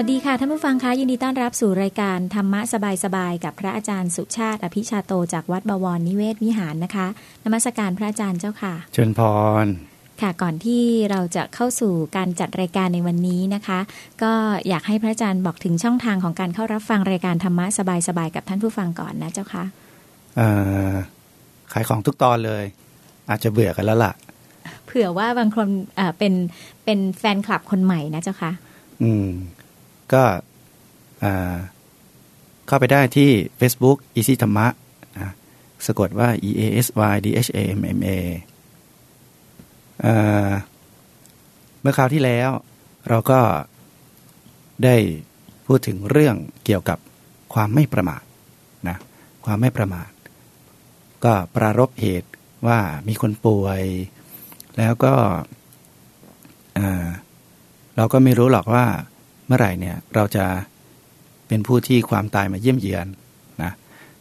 สวัสดีค่ะท่านผู้ฟังคะยินดีต้อนรับสู่รายการธรรมะสบายๆกับพระอาจารย์สุชาติ อภิชาโตจากวัดบวรนิเวศวิหารนะคะนมัสการพระอาจารย์เจ้าค่ะ เชิญพรค่ะก่อนที่เราจะเข้าสู่การจัดรายการในวันนี้นะคะ ก็อยากให้พระอาจารย์บอกถึงช่องทางของการเข้ารับฟังรายการธรรมะสบายๆกับท่านผู้ฟังก่อนนะเจ้าค่ะเอ่อขายของทุกตอนเลย อาจจะเบื่อกันแล้วล่ะ เผื่อว่าบางคนเอ่อเป็นเป็นแฟนคลับคนใหม่นะเจ้าค่ะ อืม ก็เข้าไปได้ที่ Facebook Easy ธรรมะนะสะกดว่า E A S Y D H A M M A เมื่อคราวที่แล้วเราก็ได้พูดถึงเรื่องเกี่ยวกับความไม่ประมาทนะความไม่ประมาท ก็ปรารบเหตุว่ามีคนป่วย แล้วก็เราก็ไม่รู้หรอกว่า เมื่อไหร่เนี่ยเราจะเป็นผู้ที่ความตายมาเยี่ยมเยียนนะ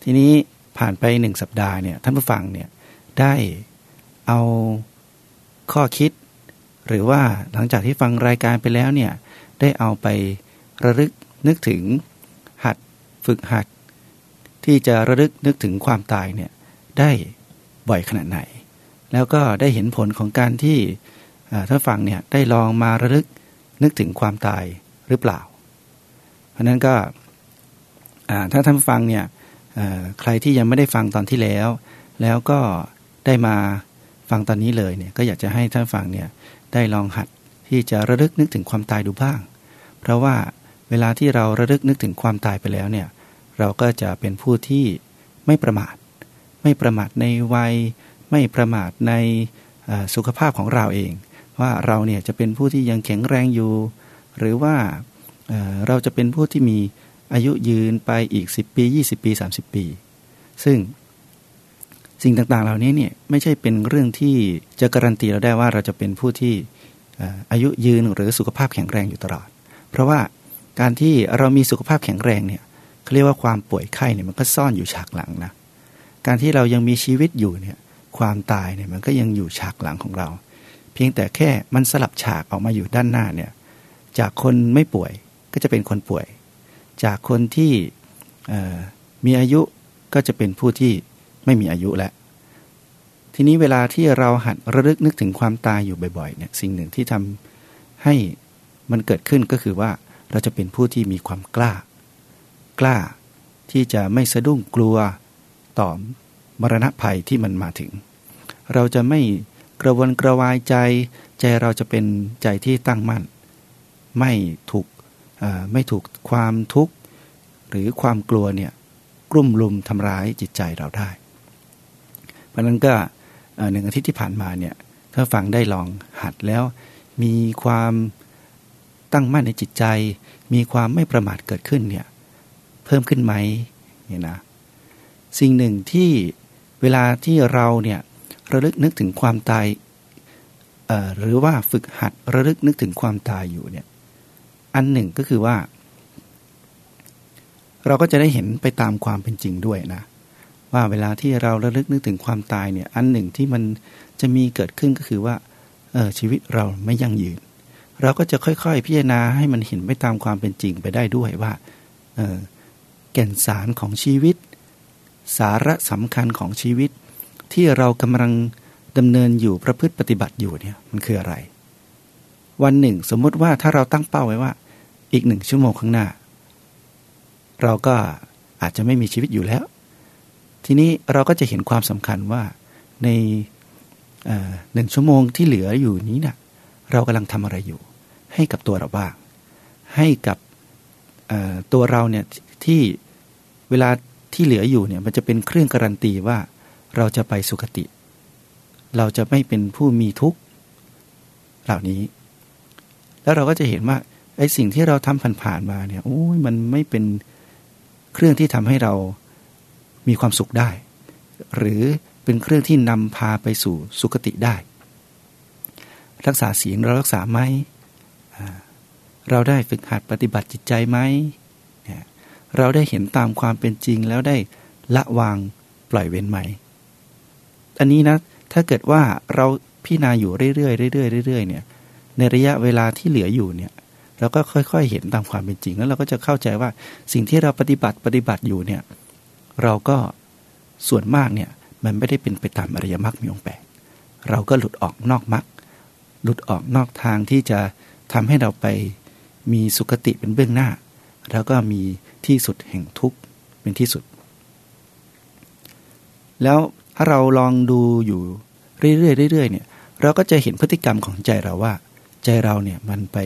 ทีนี้ผ่านไปหนึ่งสัปดาห์เนี่ยท่านผู้ฟังเนี่ยได้เอาข้อคิด หรือว่าหลังจากที่ฟังรายการไปแล้วเนี่ยได้เอาไประลึกนึกถึงหัดฝึกหัด ที่จะระลึกนึกถึงความตายเนี่ยได้บ่อยขนาดไหน แล้วก็ได้เห็นผลของการที่ท่านฟังเนี่ยได้ลองมาระลึกนึกถึงความตาย หรือเปล่า เพราะนั้นก็ถ้าท่านฟังเนี่ยใครที่ยังไม่ได้ฟังตอนที่แล้ว แล้วก็ได้มาฟังตอนนี้เลยเนี่ยก็อยากจะให้ท่านฟังเนี่ยได้ลองหัดที่จะระลึกนึกถึงความตายดูบ้าง เพราะว่าเวลาที่เราระลึกนึกถึงความตายไปแล้วเนี่ยเราก็จะเป็นผู้ที่ไม่ประมาท ไม่ประมาทในวัย ไม่ประมาทในสุขภาพของเราเอง ว่าเราเนี่ยจะเป็นผู้ที่ยังแข็งแรงอยู่ หรือว่าเราจะเป็นผู้ที่มีอายุยืนไปอีก 10 ปี 20 ปี 30 ปี ซึ่งสิ่งต่างๆ เหล่านี้เนี่ยไม่ใช่เป็นเรื่องที่จะการันตีเราได้ว่าเราจะเป็นผู้ที่เอ่ออายุยืนหรือสุขภาพแข็งแรงอยู่ตลอด เพราะว่าการที่เรามีสุขภาพแข็งแรงเนี่ยเขาเรียกว่าความป่วยไข้เนี่ยมันก็ซ่อนอยู่ฉากหลังนะการที่เรายังมีชีวิตอยู่เนี่ยความตายเนี่ยมันก็ยังอยู่ฉากหลังของเรา เพียงแต่แค่มันสลับฉากออกมาอยู่ด้านหน้าเนี่ย จากคนไม่ป่วยก็จะเป็นคนป่วย จากคนที่มีอายุก็จะเป็นผู้ที่ไม่มีอายุแล้วทีนี้เวลาที่เราหัดระลึกนึกถึงความตายอยู่บ่อยๆเนี่ยสิ่งหนึ่งที่ทำให้มันเกิดขึ้นก็คือว่าเราจะเป็นผู้ที่มีความกล้า กล้าที่จะไม่สะดุ้งกลัวต่อมรณะภัยที่มันมาถึง เราจะไม่กระวนกระวายใจ ใจเราจะเป็นใจที่ตั้งมั่น ไม่ถูกไม่ถูกความทุกข์หรือความกลัวเนี่ยกลุ่มลุมทำร้ายจิตใจเราได้ เพราะนั้นก็หนึ่งอาทิตย์ที่ผ่านมาเนี่ยถ้าฟังได้ลองหัดแล้ว มีความตั้งมั่นในจิตใจ มีความไม่ประมาทเกิดขึ้นเนี่ยเพิ่มขึ้นไหมเนี่ยนะสิ่งหนึ่งที่เวลาที่เราเนี่ยระลึกนึกถึงความตายหรือว่าฝึกหัดระลึกนึกถึงความตายอยู่เนี่ย อันหนึ่งก็คือว่า เราก็จะได้เห็นไปตามความเป็นจริงด้วยนะ ว่าเวลาที่เราระลึกนึกถึงความตายเนี่ยอันหนึ่งที่มันจะมีเกิดขึ้นก็คือว่าเออชีวิตเราไม่ยั่งยืน เราก็จะค่อยๆ พิจารณาให้มันเห็นไปตามความเป็นจริงไปได้ด้วยว่าเออแก่นสารของชีวิต สาระสำคัญของชีวิต ที่เรากำลังดำเนินอยู่ประพฤติปฏิบัติอยู่เนี่ยมันคืออะไร วันหนึ่ง สมมุติว่าถ้าเราตั้งเป้าไว้ว่า อีกหนึ่งชั่วโมงข้างหน้า เราก็อาจจะไม่มีชีวิตอยู่แล้ว ทีนี้เราก็จะเห็นความสำคัญว่าในหนึ่งชั่วโมงที่เหลืออยู่นี้นะ่ะเรากำลังทำอะไรอยู่ ให้กับตัวเราบ้าง ให้กับตัวเราเนี่ยที่เวลาที่เหลืออยู่เนี่ยมันจะเป็นเครื่องการันตีว่าเราจะไปสุคติ เราจะไม่เป็นผู้มีทุกข์เหล่านี้ แล้วเราก็จะเห็นว่า ไอ้สิ่งที่เราทำผ่านๆมาเนี่ยโอ้ยมันไม่เป็นเครื่องที่ทำให้เรามีความสุขได้ หรือเป็นเครื่องที่นำพาไปสู่สุคติได้ รักษาศีลเรารักษาไหมเราได้ฝึกหัดปฏิบัติจิตใจไหมเนี่ยเราได้เห็นตามความเป็นจริงแล้วได้ละวางปล่อยเว้นไหม อันนี้นะ ถ้าเกิดว่าเราพิจารณาอยู่เรื่อยๆเรื่อยๆเรื่อยๆเนี่ย ในระยะเวลาที่เหลืออยู่เนี่ย เราก็ค่อยๆเห็นตามความเป็นจริง แล้วเราก็จะเข้าใจว่าสิ่งที่เราปฏิบัติปฏิบัติอยู่เนี่ยเราก็ส่วนมากเนี่ยมันไม่ได้เป็นไปตามอริยมรรคมีองค์แปดเราก็หลุดออกนอกมรรคหลุดออกนอกทางที่จะทำให้เราไปมีสุคติเป็นเบื้องหน้า แล้วก็มีที่สุดแห่งทุกข์เป็นที่สุด แล้วถ้าเราลองดูอยู่เรื่อยๆเรื่อยๆเนี่ยเราก็จะเห็นพฤติกรรมของใจเราว่า ใจเราเนี่ยมันไป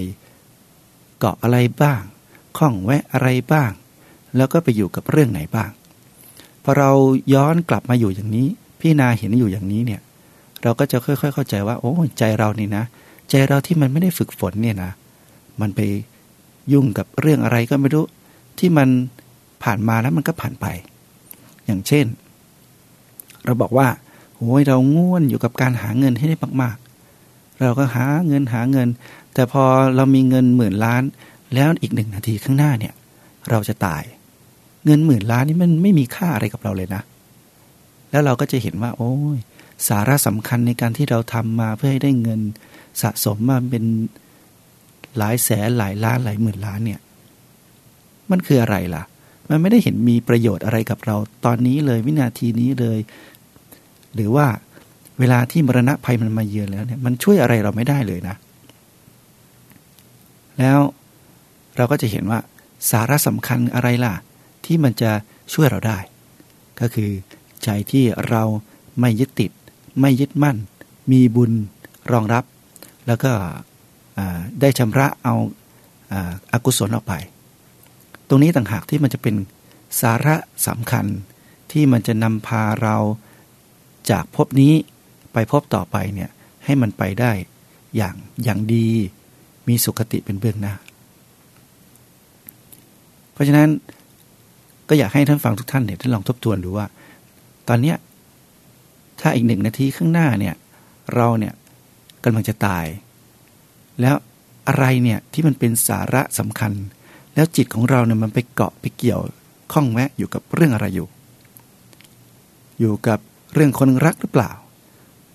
เกาะอะไรบ้างข้องแวะอะไรบ้าง แล้วก็ไปอยู่กับเรื่องไหนบ้างพอเราย้อนกลับมาอยู่อย่างนี้ พี่นาเห็นอยู่อย่างนี้เนี่ยเราก็จะค่อย ๆ เข้าใจว่า โอ้ใจเรานี่นะ ใจเราที่มันไม่ได้ฝึกฝนเนี่ยนะ มันไปยุ่งกับเรื่องอะไรก็ไม่รู้ ที่มันผ่านมาแล้วมันก็ผ่านไป อย่างเช่น เราบอกว่าโอ้ยเราง่วนอยู่กับการหาเงินให้ได้มากๆ เราก็หาเงินหาเงิน แต่พอเรามีเงินหมื่นล้าน แล้วอีกหนึ่งนาทีข้างหน้าเนี่ย เราจะตาย เงินหมื่นล้านนี่มันไม่มีค่าอะไรกับเราเลยนะ แล้วเราก็จะเห็นว่า โอ้ยสาระสำคัญในการที่เราทำมาเพื่อให้ได้เงินสะสมมาเป็นหลายแสนหลายล้านหลายหมื่นล้านเนี่ย มันคืออะไรล่ะ มันไม่ได้เห็นมีประโยชน์อะไรกับเราตอนนี้เลยวินาทีนี้เลย หรือว่า เวลาที่มรณะภัยมันมาเยือนแล้วเนี่ยมันช่วยอะไรเราไม่ได้เลยนะ แล้วเราก็จะเห็นว่าสาระสำคัญอะไรล่ะ ที่มันจะช่วยเราได้ ก็คือใจที่เราไม่ยึดติด ไม่ยึดมั่น มีบุญรองรับ แล้วก็ได้ชำระเอาอากุศลออกไป ตรงนี้ต่างหากที่มันจะเป็นสาระสำคัญที่มันจะนำพาเราจากภพนี้ ไปพบต่อไปเนี่ยให้มันไปได้อย่างอย่างดี มีสุขติเป็นเบื้องหน้า เพราะฉะนั้นก็อยากให้ท่านฟังทุกท่านเนี่ยท่านลองทบทวนดูว่า ตอนเนี้ยถ้าอีกหนึ่งนาทีข้างหน้าเนี่ยเราเนี่ยกำลังจะตาย แล้วอะไรเนี่ยที่มันเป็นสาระสำคัญ แล้วจิตของเราเนี่ยมันไปเกาะไปเกี่ยวข้องแวะอยู่กับเรื่องอะไรอยู่ อยู่กับเรื่องคนรักหรือเปล่า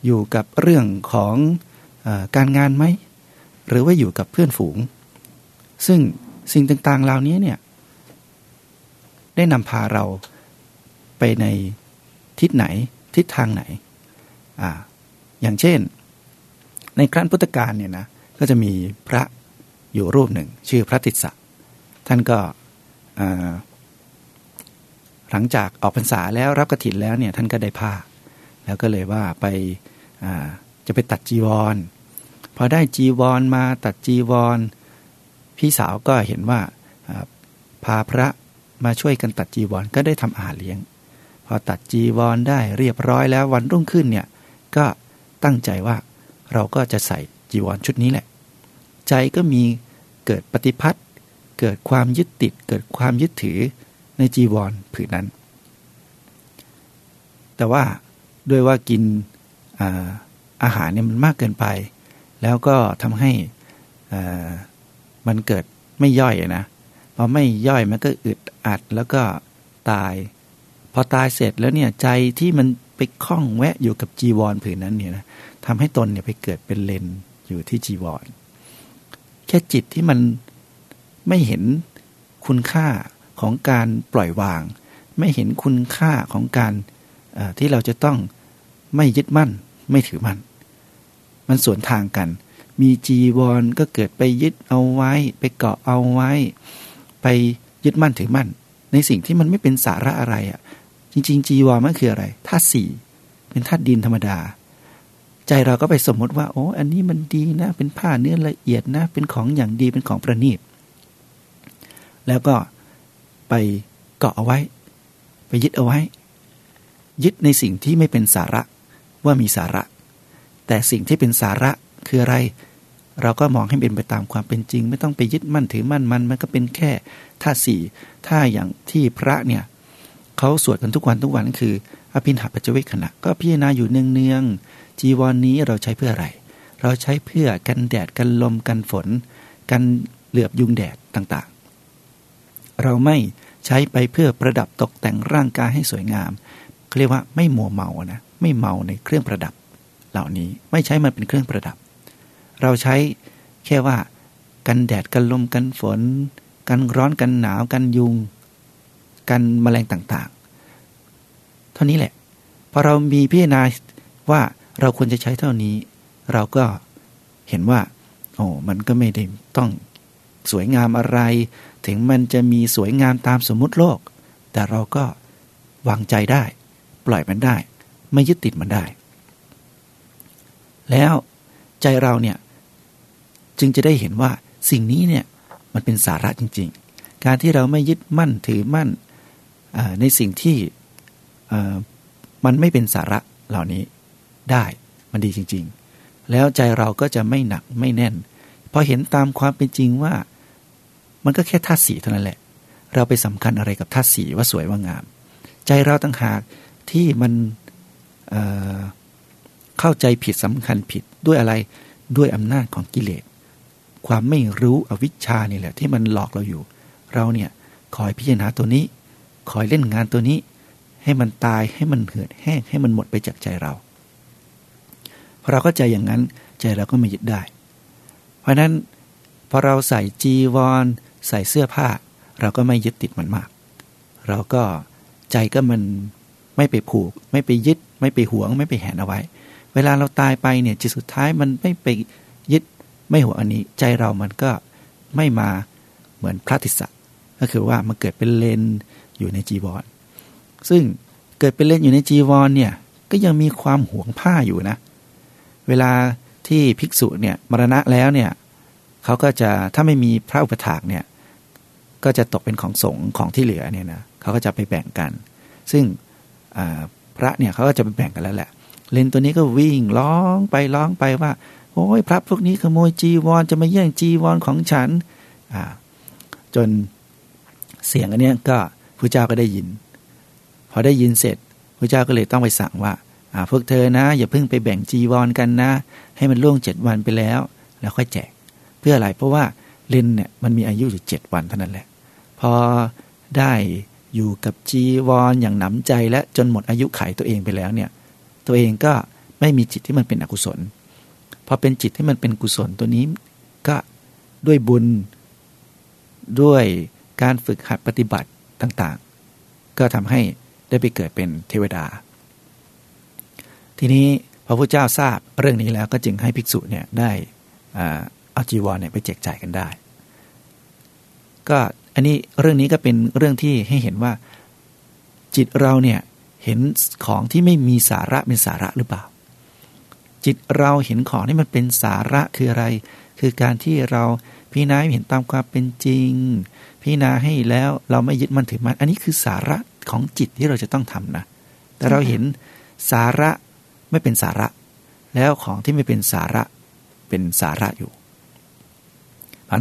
อยู่กับเรื่องของอการงานไหม หรือว่าอยู่กับเพื่อนฝูง ซึ่งสิ่งต่างๆเหล่านี้เนี่ยได้นำพาเราไปในทิศไหนทิศทางไหนออย่างเช่น ในครั้นพุทธกาลเนี่ยนะก็จะมีพระอยู่รูปหนึ่ง ชื่อพระติสสะท่านก็หลังจากออกพรรษาแล้วรับกระถินแล้วเนี่ยท่านก็ได้ผ้า แล้วก็เลยว่าไปจะไปตัดจีวร พอได้จีวรมาตัดจีวร พี่สาวก็เห็นว่าพาพระมาช่วยกันตัดจีวรก็ได้ทำอาหารเลี้ยง พอตัดจีวรได้เรียบร้อยแล้ววันรุ่งขึ้นเนี่ยก็ตั้งใจว่าเราก็จะใส่จีวรชุดนี้แหละ ใจก็มีเกิดปฏิพัทธ์เกิดความยึดติด เกิดความยึดถือในจีวรผืนนั้น แต่ว่า ด้วยว่ากินอาอาหารเนี่ยมันมากเกินไป แล้วก็ทำให้มันเกิดไม่ย่อยนะพอไม่ย่อยมันก็อึดอัดแล้วก็ตาย พอตายเสร็จแล้วเนี่ยใจที่มันไปคล้องแวะอยู่กับจีวรผืนนั้นเนี่ยนะทำให้ตนเนี่ยไปเกิดเป็นเลนอยู่ที่จีวร แค่จิตที่มันไม่เห็นคุณค่าของการปล่อยวาง ไม่เห็นคุณค่าของการที่เราจะต้อง ไม่ยึดมั่น ไม่ถือมั่น มันสวนทางกัน มีจีวรก็เกิดไปยึดเอาไว้ ไปเกาะเอาไว้ ไปยึดมั่นถือมั่น ในสิ่งที่มันไม่เป็นสาระอะไรอะ่ะ จริง ๆ จีวรมันคืออะไรธาตุสี่เป็นธาตุดินธรรมดา ใจเราก็ไปสมมติว่า โอ้อันนี้มันดีนะ เป็นผ้าเนื้อละเอียดนะ เป็นของอย่างดีเป็นของประณีตแล้วก็ไปเกาะเอาไว้ ไปยึดเอาไว้ ยึดในสิ่งที่ไม่เป็นสาระ ว่ามีสาระ แต่สิ่งที่เป็นสาระคืออะไร เราก็มองให้เป็นไปตามความเป็นจริง ไม่ต้องไปยึดมั่นถือมั่นมัน มันก็เป็นแค่ท่าสี่ถ้าอย่างที่พระเนี่ยเขาสวดกันทุกวันทุกวันคือ อภินหาปัจเวกขณะ ก็พิจารณาอยู่เนืองๆจีวรนนี้เราใช้เพื่ออะไร เราใช้เพื่อกันแดดกันลมกันฝน กันเหลือบยุงแดดต่างๆ เราไม่ใช้ไปเพื่อประดับตกแต่งร่างกายให้สวยงามเขาเรียกว่าไม่มัวเมานะ ไม่เมาในเครื่องประดับ เหล่านี้ไม่ใช้มันเป็นเครื่องประดับ เราใช้แค่ว่ากันแดดกันลมกันฝน กันร้อนกันหนาวกันยุง กันแมลงต่างๆ เท่านี้แหละพอเรามีพิจารณาว่าเราควรจะใช้เท่านี้ เราก็เห็นว่า โอ้มันก็ไม่ได้ต้องสวยงามอะไร ถึงมันจะมีสวยงามตามสมมุติโลก แต่เราก็วางใจได้ ปล่อยมันได้ ไม่ยึดติดมันได้ แล้วใจเราเนี่ยจึงจะได้เห็นว่าสิ่งนี้เนี่ยมันเป็นสาระจริง ๆ การที่เราไม่ยึดมั่นถือมั่นในสิ่งที่มันไม่เป็นสาระเหล่านี้ได้มันดีจริง ๆ แล้วใจเราก็จะไม่หนักไม่แน่น พอเห็นตามความเป็นจริงว่ามันก็แค่ธาตุสีเท่านั้นแหละ เราไปสำคัญอะไรกับธาตุสีว่าสวยว่างาม ใจเราตั้งหากที่มัน เเข้าใจผิดสำคัญผิดด้วยอะไรด้วยอำนาจของกิเลส ความไม่รู้อวิชชานี่แหละที่มันหลอกเราอยู่ เราเนี่ยคอยพิจารณาตัวนี้ คอยเล่นงานตัวนี้ ให้มันตายให้มันเหือดแห้งให้มันหมดไปจากใจเราพอเราก็ใจอย่างนั้นใจเราก็ไม่ยึดได้ เพราะนั้นพอเราใส่จีวร ใส่เสื้อผ้า เราก็ไม่ยึดติดมันมาก เราก็ใจก็มันไม่ไปผูก ไม่ไปยึด ไม่ไปหวงไม่ไปแหนเอาไว้ เวลาเราตายไปเนี่ยจิตสุดท้ายมันไม่ไปยึดไม่หวงอันนี้ ใจเรามันก็ไม่มาเหมือนพระติสสะก็คือว่ามันเกิดเป็นเลนอยู่ในจีวร ซึ่งเกิดเป็นเลนอยู่ในจีวรเนี่ยก็ยังมีความหวงผ้าอยู่นะ เวลาที่ภิกษุเนี่ยมรณะแล้วเนี่ยเขาก็จะถ้าไม่มีพระอุปถากเนี่ยก็จะตกเป็นของสงฆ์ของที่เหลือเนี่ยนะเขาก็จะไปแบ่งกัน ซึ่ง พระเนี่ยเขาก็จะไปแบ่งกันแล้วแหละ เลนตัวนี้ก็วิ่งร้องไปร้องไปว่า โอ้ยพระพวกนี้ขโมยจีวรจะมาแย่งจีวรของฉันจนเสียงอันนี้ก็พระเจ้าก็ได้ยิน พอได้ยินเสร็จพระเจ้าก็เลยต้องไปสั่งว่าพวกเธอนะ อย่าเพิ่งไปแบ่งจีวรกันนะ ให้มันล่วงเจ็ดวันไปแล้ว แล้วค่อยแจก เพื่ออะไรเพราะว่าเลนเนี่ยมันมีอายุอยู่เจ็ดวันเท่านั้นแหละ พอได้ อยู่กับจีวรออย่างหนำใจและจนหมดอายุไขตัวเองไปแล้วเนี่ยตัวเองก็ไม่มีจิตที่มันเป็นอกุศลพอเป็นจิตที่มันเป็นกุศลตัวนี้ก็ด้วยบุญ ด้วยการฝึกหัดปฏิบัติต่างๆ ก็ทำให้ได้ไปเกิดเป็นเทวดา ทีนี้พระพุทธเจ้าทราบเรื่องนี้แล้วก็จึงให้ภิกษุเนี่ยได้เอาจีวรเนี่ยไปแจกจ่ายกันได้ ก็ อันนี้เรื่องนี้ก็เป็นเรื่องที่ให้เห็นว่า จิตเราเนี่ยเห็นของที่ไม่มีสาระเป็นสาระหรือเปล่า จิตเราเห็นของที่มันเป็นสาระคืออะไร คือการที่เราพิจารณาเห็นตามความเป็นจริงพิจารณาให้แล้วเราไม่ยึดมันถือมัน อันนี้คือสาระของจิตที่เราจะต้องทำนะ แต่เราเห็นสาระไม่เป็นสาระ แล้วของที่ไม่เป็นสาระเป็นสาระอยู่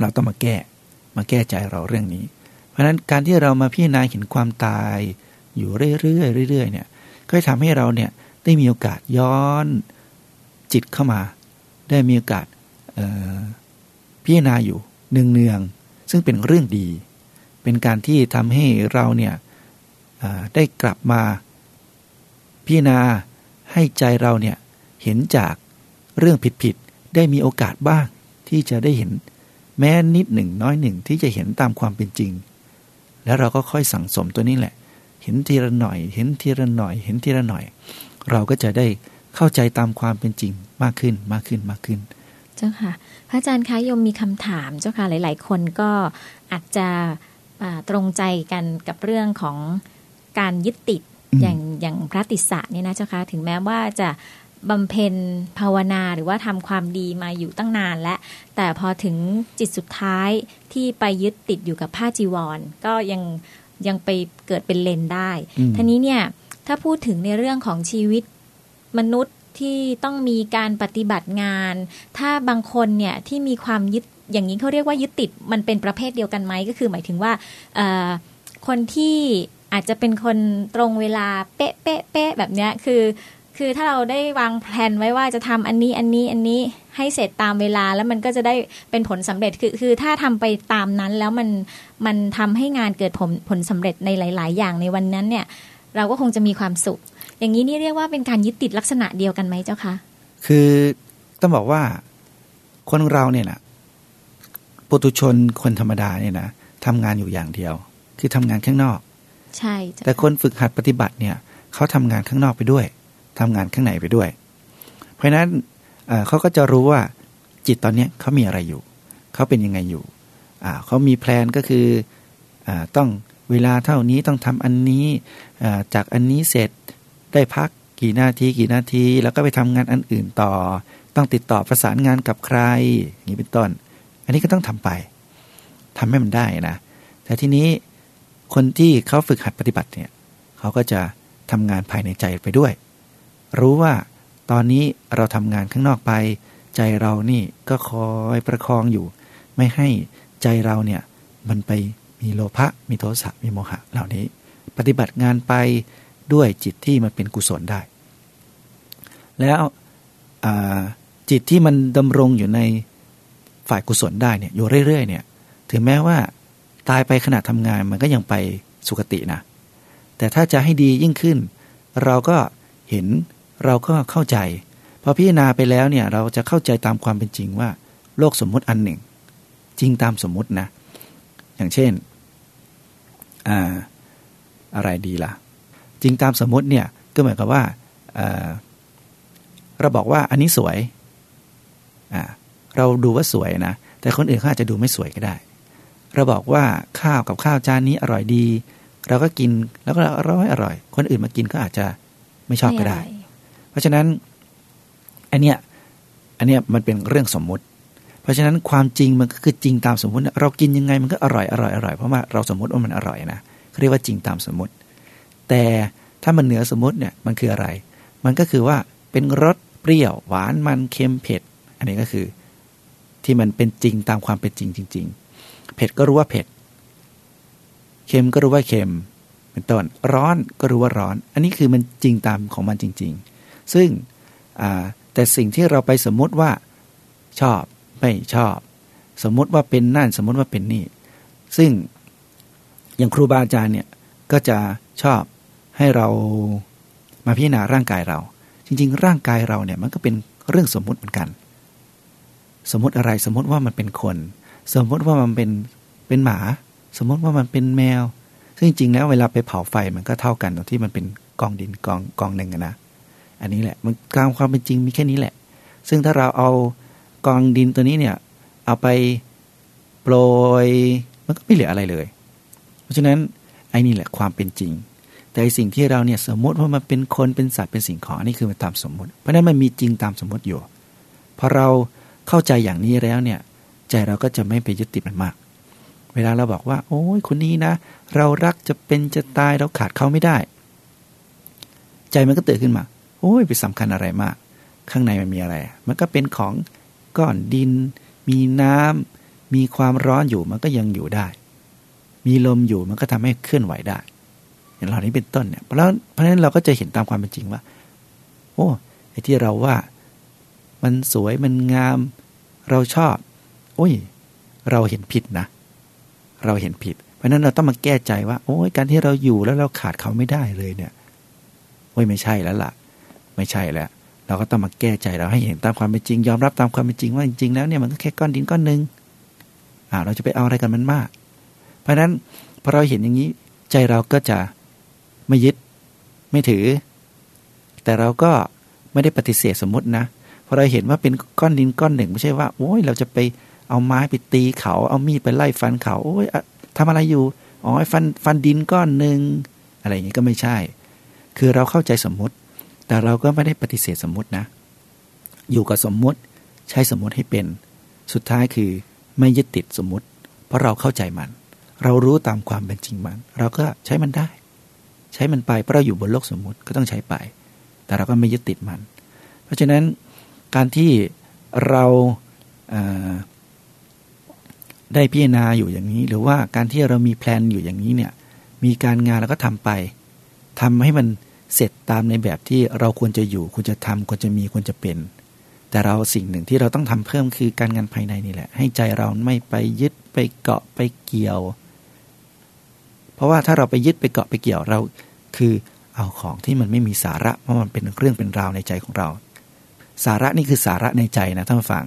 เราต้องมาแก้ มาแก้ใจเราเรื่องนี้ เพราะฉะนั้นการที่เรามาพิจารณาเห็นความตายอยู่เรื่อยๆเรื่อยๆเนี่ยก็ทำให้เราเนี่ยได้มีโอกาสย้อนจิตเข้ามา ได้มีโอกาสพิจารณาอยู่เนืองๆซึ่งเป็นเรื่องดี เป็นการที่ทำให้เราเนี่ยได้กลับมาพิจารณาให้ใจเราเนี่ยเห็นจากเรื่องผิดๆได้มีโอกาสบ้างที่จะได้เห็น แม้นิดหนึ่งน้อยหนึ่งที่จะเห็นตามความเป็นจริง แล้วเราก็ค่อยสั่งสมตัวนี้แหละ เห็นทีละหน่อย เห็นทีละหน่อย เห็นทีละหน่อย เราก็จะได้เข้าใจตามความเป็นจริงมากขึ้นมากขึ้นมากขึ้น เจ้าค่ะ พระอาจารย์คะยมมีคำถามเจ้าค่ะหลาย ๆ คนก็อาจจะตรงใจกันกับเรื่องของการยึดติดอย่างอย่างพระติสสะเนี่ยนะเจ้าค่ะถึงแม้ว่าจะ บำเพ็ญภาวนาหรือว่าทำความดีมาอยู่ตั้งนานแล้ว แต่พอถึงจิตสุดท้ายที่ไปยึดติดอยู่กับผ้าจีวร ก็ยังยังไปเกิดเป็นเลนได้ทีนี้เนี่ยถ้าพูดถึงในเรื่องของชีวิตมนุษย์ที่ต้องมีการปฏิบัติงาน ถ้าบางคนเนี่ยที่มีความยึดอย่างนี้เขาเรียกว่ายึดติดมันเป็นประเภทเดียวกันไหมก็คือหมายถึงว่าคนที่อาจจะเป็นคนตรงเวลาเป๊ะเป๊ะเป๊ะแบบเนี้ยคือ คือถ้าเราได้วางแผนไว้ว่าจะทำอันนี้อันนี้อันนี้ให้เสร็จตามเวลาแล้วมันก็จะได้เป็นผลสำเร็จคือคือถ้าทำไปตามนั้นแล้วมันมันทำให้งานเกิดผลผลสำเร็จในหลาย ๆ อย่างในวันนั้นเนี่ย เราก็คงจะมีความสุข อย่างนี้นี่เรียกว่าเป็นการยึดติดลักษณะเดียวกันไหมเจ้าคะคือต้องบอกว่าคนเราเนี่ยนะปุถุชนคนธรรมดาเนี่ยนะทำงานอยู่อย่างเดียว คือทำงานข้างนอก ใช่จ้ะแต่คนฝึกหัดปฏิบัติเนี่ยเขาทำงานข้างนอกไปด้วย ทำงานข้างในไปด้วย เพราะฉะนั้นเขาก็จะรู้ว่าจิตตอนนี้เขามีอะไรอยู่ เขาเป็นยังไงอยู่เขามีแพลนก็คืออต้องเวลาเท่านี้ต้องทำอันนี้จากอันนี้เสร็จได้พักกี่นาทีกี่นาที แล้วก็ไปทำงานอันอื่นต่อ ต้องติดต่อประสานงานกับใครอย่างนี้เป็นต้น อันนี้ก็ต้องทำไปทำให้มันได้นะแต่ทีนี้คนที่เขาฝึกหัดปฏิบัติเนี่ยเขาก็จะทำงานภายในใจไปด้วย รู้ว่าตอนนี้เราทำงานข้างนอกไป ใจเรานี่ก็คอยประคองอยู่ ไม่ให้ใจเราเนี่ยมันไปมีโลภะมีโทสะมีโมหะเหล่านี้ ปฏิบัติงานไปด้วยจิตที่มันเป็นกุศลได้ แล้วจิตที่มันดำรงอยู่ในฝ่ายกุศลได้เนี่ยอยู่เรื่อยๆเนี่ยถึงแม้ว่าตายไปขณะทำงานมันก็ยังไปสุคตินะ แต่ถ้าจะให้ดียิ่งขึ้น เราก็เห็น เราก็เข้าใจ พอพิจารณาไปแล้วเนี่ยเราจะเข้าใจตามความเป็นจริงว่า โลกสมมุติอันหนึ่ง จริงตามสมมุตินะ อย่างเช่นอ่าอะไรดีล่ะ จริงตามสมมติเนี่ยก็เหมือนกับว่าเราบอกว่าอันนี้สวยเราดูว่าสวยนะ แต่คนอื่นเขาอาจจะดูไม่สวยก็ได้ เราบอกว่าข้าวกับข้าวจานนี้อร่อยดี เราก็กินแล้วก็อร่อยอร่อย คนอื่นมากินก็อาจจะไม่ชอบก็ได้ เพราะฉะนั้นอันเนี้ยอันเนี้ยมันเป็นเรื่องสมมุติ เพราะฉะนั้นความจริงมันก็คือจริงตามสมมุตินะเรากินยังไงมันก็อร่อยอร่อยอร่อยเพราะว่าเราสมมติว่ามันอร่อยนะเขาเรียกว่าจริงตามสมมติ แต่ถ้ามันเหนือสมมติเนี่ยมันคืออะไร มันก็คือว่าเป็นรสเปรี้ยวหวานมันเค็มเผ็ด อันนี้ก็คือที่มันเป็นจริงตามความเป็นจริงจริง ๆ เผ็ดก็รู้ว่าเผ็ด เค็มก็รู้ว่าเค็ม เป็นต้น ร้อนก็รู้ว่าร้อน อันนี้คือมันจริงตามของมันจริง ๆ ซึ่งแต่สิ่งที่เราไปสมมติว่าชอบไม่ชอบ สมมติว่าเป็นนั่นสมมติว่าเป็นนี่ ซึ่งอย่างครูบาอาจารย์เนี่ยก็จะชอบให้เรามาพิจารณาร่างกายเรา จริง ๆ ร่างกายเราเนี่ยมันก็เป็นเรื่องสมมุติเหมือนกัน สมมติอะไรสมมติว่ามันเป็นคน สมมติว่ามันเป็นเป็นหมา สมมติว่ามันเป็นแมว ซึ่งจริงๆแล้วเวลาไปเผาไฟมันก็เท่ากันตรงที่มันเป็นกองดินกองกองหนึ่งอะนะ อันนี้แหละมันตามความเป็นจริงมีแค่นี้แหละ ซึ่งถ้าเราเอากองดินตัวนี้เนี่ยเอาไปโปรยมันก็ไม่เหลืออะไรเลย เพราะฉะนั้นไอ้นี่แหละความเป็นจริง แต่ไอสิ่งที่เราเนี่ยสมมติว่ามันเป็นคนเป็นสัตว์เป็นสิ่งของอันนี่คือมันตามสมมติ เพราะฉะนั้นมันมีจริงตามสมมติอยู่พอเราเข้าใจอย่างนี้แล้วเนี่ยใจเราก็จะไม่ไปยึดติดมันมาก เวลาเราบอกว่า โอ้ยคนนี้นะ เรารักจะเป็นจะตายเราขาดเขาไม่ได้ ใจมันก็ตื่นขึ้นมา โอ้ยไปสำคัญอะไรมาก ข้างในมันมีอะไร มันก็เป็นของก้อนดิน มีน้ำมีความร้อนอยู่มันก็ยังอยู่ได้ มีลมอยู่มันก็ทำให้เคลื่อนไหวได้อย่างเหล่านี้เป็นต้นเนี่ยเพราะเพราะฉะนั้นเราก็จะเห็นตามความเป็นจริงว่า โอ้ไอ้ที่เราว่ามันสวยมันงาม เราชอบ โอ้ย เราเห็นผิดนะ เราเห็นผิด เพราะฉะนั้นเราต้องมาแก้ใจว่า โอ้ยการที่เราอยู่แล้วเราขาดเขาไม่ได้เลยเนี่ยโอ้ยไม่ใช่แล้วล่ะ ไม่ใช่แล้วเราก็ต้องมาแก้ใจเราให้เห็นตามความเป็นจริง ยอมรับตามความเป็นจริงว่าจริงๆแล้วเนี่ยมันก็แค่ก้อนดินก้อนหนึ่งอ่าเราจะไปเอาอะไรกันมันมาก เพราะฉะนั้นพอเราเห็นอย่างนี้ใจเราก็จะไม่ยึดไม่ถือ แต่เราก็ไม่ได้ปฏิเสธสมมตินะพอเราเห็นว่าเป็นก้อนดินก้อนหนึ่งไม่ใช่ว่าโอ้ยเราจะไปเอาไม้ไปตีเขา เอามีดไปไล่ฟันเขาโอ้ยอะทำอะไรอยู่อ๋อฟันฟันดินก้อนหนึ่งอะไรอย่างนี้ก็ไม่ใช่ คือเราเข้าใจสมมติ แต่เราก็ไม่ได้ปฏิเสธสมมุตินะ อยู่กับสมมุติใช้สมมุติให้เป็น สุดท้ายคือไม่ยึดติดสมมุติ เพราะเราเข้าใจมัน เรารู้ตามความเป็นจริงมัน เราก็ใช้มันได้ ใช้มันไปเพราะเราอยู่บนโลกสมมุติก็ต้องใช้ไป แต่เราก็ไม่ยึดติดมัน เพราะฉะนั้นการที่เราได้พิจารณาอยู่อย่างนี้ หรือว่าการที่เรามีแพลนอยู่อย่างนี้เนี่ยมีการงานเราก็ทำไปทำให้มัน เสร็จตามในแบบที่เราควรจะอยู่ควรจะทำควรจะมีควรจะเป็น แต่เราสิ่งหนึ่งที่เราต้องทำเพิ่มคือการงานภายในนี่แหละ ให้ใจเราไม่ไปยึดไปเกาะไปเกี่ยว เพราะว่าถ้าเราไปยึดไปเกาะไปเกี่ยวเรา คือเอาของที่มันไม่มีสาระเพราะมันเป็นเรื่องเป็นราวในใจของเรา สาระนี่คือสาระในใจนะท่านฟัง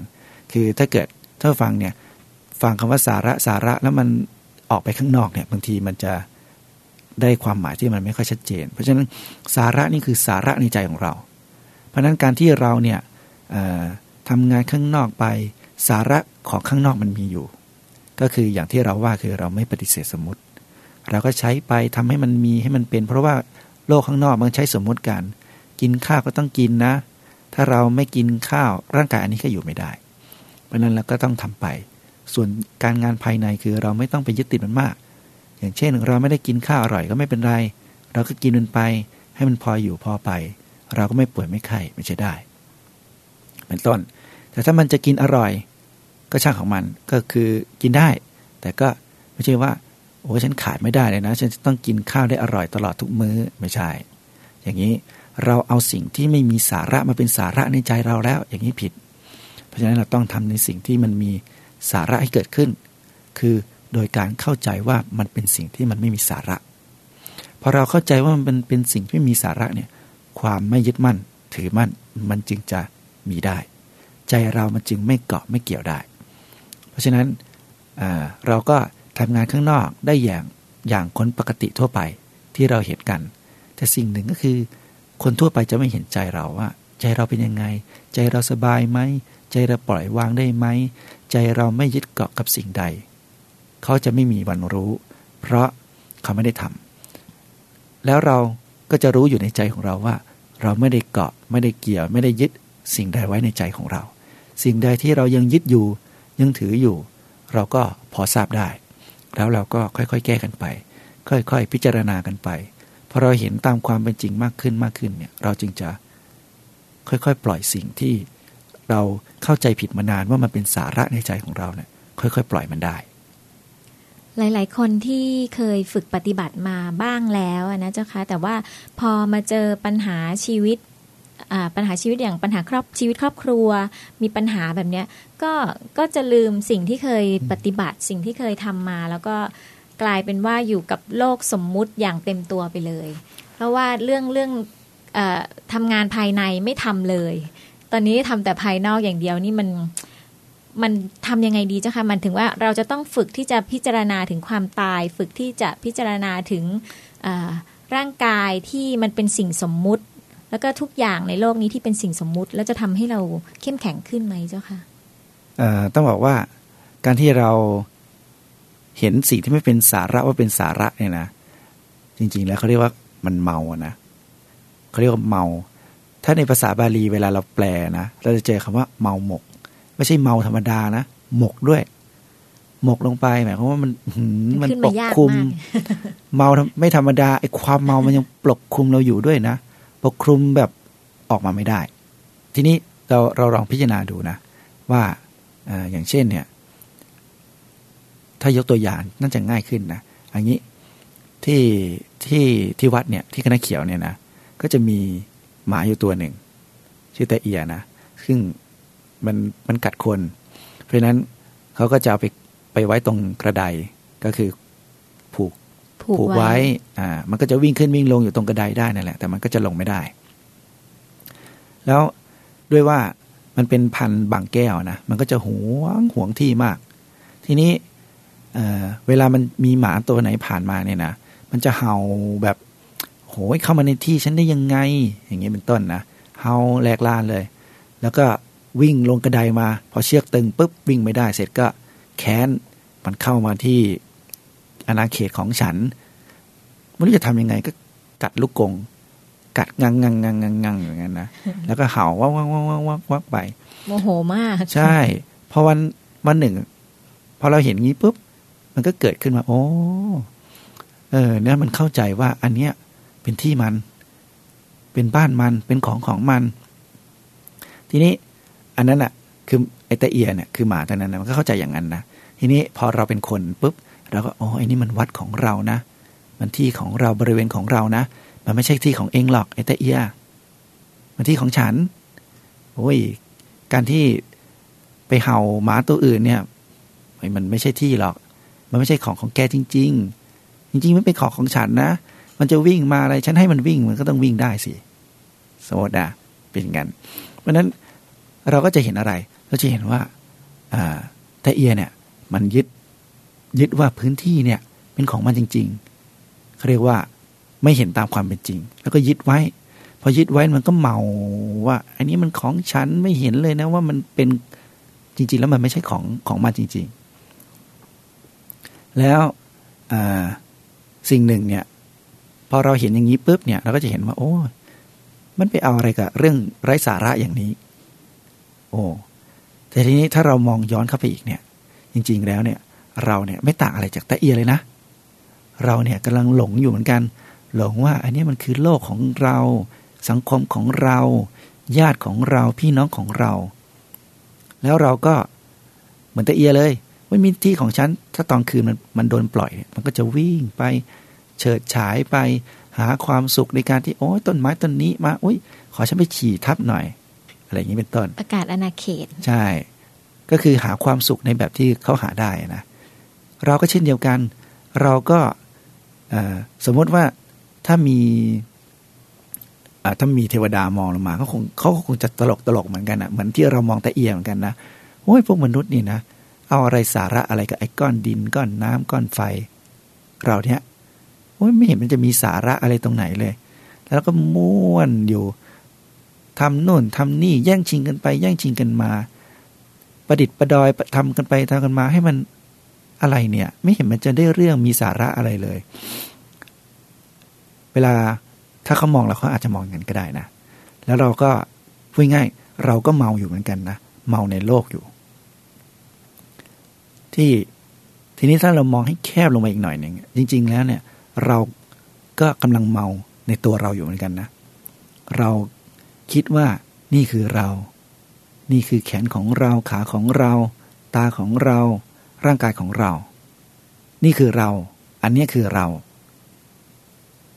คือถ้าเกิดท่านฟังเนี่ยฟังคำว่าสาระสาระแล้วมันออกไปข้างนอกเนี่ยบางทีมันจะ ได้ความหมายที่มันไม่ค่อยชัดเจน เพราะฉะนั้นสาระนี่คือสาระในใจของเรา เพราะฉะนั้นการที่เราเนี่ยทำงานข้างนอกไปสาระของข้างนอกมันมีอยู่ ก็คืออย่างที่เราว่าคือเราไม่ปฏิเสธสมมติ เราก็ใช้ไปทำให้มันมีให้มันเป็น เพราะว่าโลกข้างนอกมันใช้สมมติกันกินข้าวก็ต้องกินนะ ถ้าเราไม่กินข้าวร่างกายอันนี้ก็อยู่ไม่ได้ เพราะนั้นเราก็ต้องทำไป ส่วนการงานภายในคือเราไม่ต้องไปยึดติดมันมาก อย่างเช่น เราไม่ได้กินข้าวอร่อยก็ไม่เป็นไร เราก็กินมันไป ให้มันพออยู่พอไป เราก็ไม่ป่วยไม่ไข้ไม่ใช่ได้ เป็นต้น แต่ถ้ามันจะกินอร่อย ก็ช่างของมันก็คือกินได้ แต่ก็ไม่ใช่ว่าโอ้ฉันขาดไม่ได้เลยนะ ฉันต้องกินข้าวได้อร่อยตลอดทุกมื้อไม่ใช่ อย่างนี้เราเอาสิ่งที่ไม่มีสาระมาเป็นสาระในใจเราแล้ว อย่างนี้ผิด เพราะฉะนั้นเราต้องทำในสิ่งที่มันมีสาระให้เกิดขึ้น คือ โดยการเข้าใจว่ามันเป็นสิ่งที่มันไม่มีสาระ พอเราเข้าใจว่ามันเป็นสิ่งที่มีสาระเนี่ยความไม่ยึดมั่น ถือมั่นมันจึงจะมีได้ ใจเรามันจึงไม่เกาะไม่เกี่ยวได้ เพราะฉะนั้นเราก็ทำงานข้างนอกได้อย่างอย่างคนปกติทั่วไปที่เราเห็นกัน แต่สิ่งหนึ่งก็คือ คนทั่วไปจะไม่เห็นใจเราว่า ใจเราเป็นยังไง ใจเราสบายไหม ใจเราปล่อยวางได้ไหม ใจเราไม่ยึดเกาะกับสิ่งใด เขาจะไม่มีวันรู้ เพราะเขาไม่ได้ทำแล้วเราก็จะรู้อยู่ในใจของเราว่า เราไม่ได้เกาะไม่ได้เกี่ยว ไม่ได้ยึดสิ่งใดไว้ในใจของเรา สิ่งใดที่เรายังยึดอยู่ ยังถืออยู่ เราก็พอทราบได้ แล้วเราก็ค่อยๆ แก้กันไป ค่อยๆ พิจารณากันไปพอเราเห็นตามความเป็นจริงมากขึ้นมากขึ้นเนี่ยเราจึงจะค่อยๆ ปล่อยสิ่งที่เราเข้าใจผิดมานานว่ามันเป็นสาระในใจของเราเนี่ยค่อยๆ ปล่อยมันได้ หลาย ๆ คนที่เคยฝึกปฏิบัติมาบ้างแล้วนะเจ้าคะแต่ว่าพอมาเจอปัญหาชีวิตปัญหาชีวิตอย่างปัญหาครอบชีวิตครอบครัว มีปัญหาแบบเนี้ยก็ก็จะลืมสิ่งที่เคยปฏิบัติสิ่งที่เคยทำมา แล้วก็กลายเป็นว่าอยู่กับโลกสมมุติอย่างเต็มตัวไปเลย เพราะว่าเรื่องเรื่องอทำงานภายในไม่ทำเลย ตอนนี้ทำแต่ภายนอกอย่างเดียวนี่มัน มันทำยังไงดีเจ้าคะมันถึงว่าเราจะต้องฝึกที่จะพิจารณาถึงความตาย ฝึกที่จะพิจารณาถึงร่างกายที่มันเป็นสิ่งสมมุติ แล้วก็ทุกอย่างในโลกนี้ที่เป็นสิ่งสมมุติ แล้วจะทำให้เราเข้มแข็งขึ้นไหมเจ้าค่ะต้องบอกว่าการที่เราเห็นสิ่งที่ไม่เป็นสาระว่าเป็นสาระเนี่ยนะจริง ๆ แล้วเขาเรียกว่ามันเมานะเขาเรียกว่าเมา ถ้าในภาษาบาลีเวลาเราแปลนะเราจะเจอคำว่าเมาหมก ไม่ใช่เมาธรรมดานะ หมกด้วย หมกลงไปหมายความว่ามันมันปกคลุม เมาไม่ธรรมดาไอ้ความเมามันยังปกคลุมเราอยู่ด้วยนะปกคลุมแบบออกมาไม่ได้ ทีนี้เราเราลองพิจารณาดูนะ ว่าออย่างเช่นเนี่ย ถ้ายกตัวอย่างน่าจะง่ายขึ้นนะอันนี้ที่ที่ที่วัดเนี่ยที่คณะเขียวเนี่ยนะก็จะมีหมาอยู่ตัวหนึ่งชื่อตาเอียนะ ซึ่ง มันมันกัดคน เพราะนั้นเขาก็จะเอาไปไปไว้ตรงกระไดก็คือผูกผูกไว้อ่ามันก็จะวิ่งขึ้นวิ่งลงอยู่ตรงกระไดได้นั่นแหละแต่มันก็จะลงไม่ได้ แล้วด้วยว่ามันเป็นพันธุ์บางแก้วนะมันก็จะหวงหวงที่มาก ทีนี้เเวลามันมีหมาตัวไหนผ่านมาเนี่ยนะมันจะเห่าแบบโหยเข้ามาในที่ฉันได้ยังไง อย่างเงี้ยเป็นต้นนะเห่าแหลกลานเลย แล้วก็ วิ่งลงกระไดมา พอเชือกตึงปุ๊บวิ่งไม่ได้ เสร็จก็แค้นมันเข้ามาที่อาณาเขตของฉันไม่รู้จะทำยังไงก็กัดลูกกง กัดงังงังงังงังงังอย่างนั้นนะแล้วก็เห่าวักวักวักวักวักวักไปโมโหมาก ใช่พอวันวันหนึ่งพอเราเห็นงี้ปุ๊บ มันก็เกิดขึ้นมา โอ้เออเนี่ยมันเข้าใจว่าอันเนี้ยเป็นที่มัน เป็นบ้านมันเป็นของของมัน ทีนี้ อันนั้นอะคือไอ้ตะเอียเนี่ยคือหมาตัวนั้นนะมันก็เข้าใจอย่างนั้นนะทีนี้พอเราเป็นคนปุ๊บเราก็อ๋อไอ้นี่มันวัดของเรานะ มันที่ของเราบริเวณของเรานะ มันไม่ใช่ที่ของเองหรอกไอ้ตาเอีย มันที่ของฉันโอ้ยการที่ไปเห่าหมาตัวอื่นเนี่ยมันไม่ใช่ที่หรอก มันไม่ใช่ของของแกจริง ๆ จริง ๆ มันเป็นของของฉันนะ มันจะวิ่งมาอะไรฉันให้มันวิ่งมันก็ต้องวิ่งได้สิสมมตินะเป็นงั้นเพราะนั้น เราก็จะเห็นอะไร เราจะเห็นว่าอ่าตาเอียเนี่ยมันยึดยึดว่าพื้นที่เนี่ยเป็นของมันจริงๆเขาเรียกว่าไม่เห็นตามความเป็นจริง แล้วก็ยึดไว้ พอยึดไว้มันก็เมาว่า อันนี้มันของฉันไม่เห็นเลยนะว่ามันเป็นจริง ๆ แล้วมันไม่ใช่ของของมันจริง ๆ แล้วสิ่งหนึ่งเนี่ยพอเราเห็นอย่างนี้ปุ๊บเนี่ยเราก็จะเห็นว่า โอ้มันไปเอาอะไรกับเรื่องไร้สาระอย่างนี้ โอ้แต่ทีนี้ถ้าเรามองย้อนเข้าไปอีกเนี่ย จริง ๆ แล้วเนี่ย เราเนี่ยไม่ต่างอะไรจากตะเอียเลยนะ เราเนี่ยกำลังหลงอยู่เหมือนกัน หลงว่า อันนี้มันคือโลกของเรา สังคมของเรา ญาติของเราพี่น้องของเรา แล้วเราก็เหมือนตะเอียเลยไม่มีที่ของฉัน ถ้าตอนคืนมันมันโดนปล่อย มันก็จะวิ่งไป เฉิดฉายไป หาความสุขในการที่โอ้ยต้นไม้ต้นนี้มาอุ้ยขอฉันไปฉี่ทับหน่อย อะไรอย่างนี้เป็นต้น ประกาศอนาเขต ใช่ ก็คือหาความสุขในแบบที่เขาหาได้นะ เราก็เช่นเดียวกัน เราก็สมมติว่าถ้ามีถ้ามีเทวดามองลงมาเขาคงเขาคงจะตลกตลกเหมือนกันนะเหมือนที่เรามองแต่เอียเหมือนกันนะโอ้ยพวกมนุษย์นี่นะเอาอะไรสาระอะไรกับไอ้ก้อนดินก้อนน้ำก้อนไฟ เราเนี้ยโอ้ยไม่เห็นมันจะมีสาระอะไรตรงไหนเลย แล้วก็ม้วนอยู่ ทำนู่นทำนี่แย่งชิงกันไป แย่งชิงกันมา ประดิษฐ์ประดอยทำกันไปทำกันมาให้มันอะไรเนี่ย ไม่เห็นมันจะได้เรื่องมีสาระอะไรเลย เวลาถ้าเขามองเราเขาอาจจะมองกันก็ได้นะ แล้วเราก็พูดง่ายเราก็เมาอยู่เหมือนกันนะ เมาในโลกอยู่ ที่ทีนี้ถ้าเรามองให้แคบลงมาอีกหน่อยหนึ่งจริง ๆ แล้วเนี่ย เราก็กำลังเมาในตัวเราอยู่เหมือนกันนะ เรา คิดว่านี่คือเรา นี่คือแขนของเราขาของเรา ตาของเรา ร่างกายของเรา นี่คือเรา อันนี้คือเรา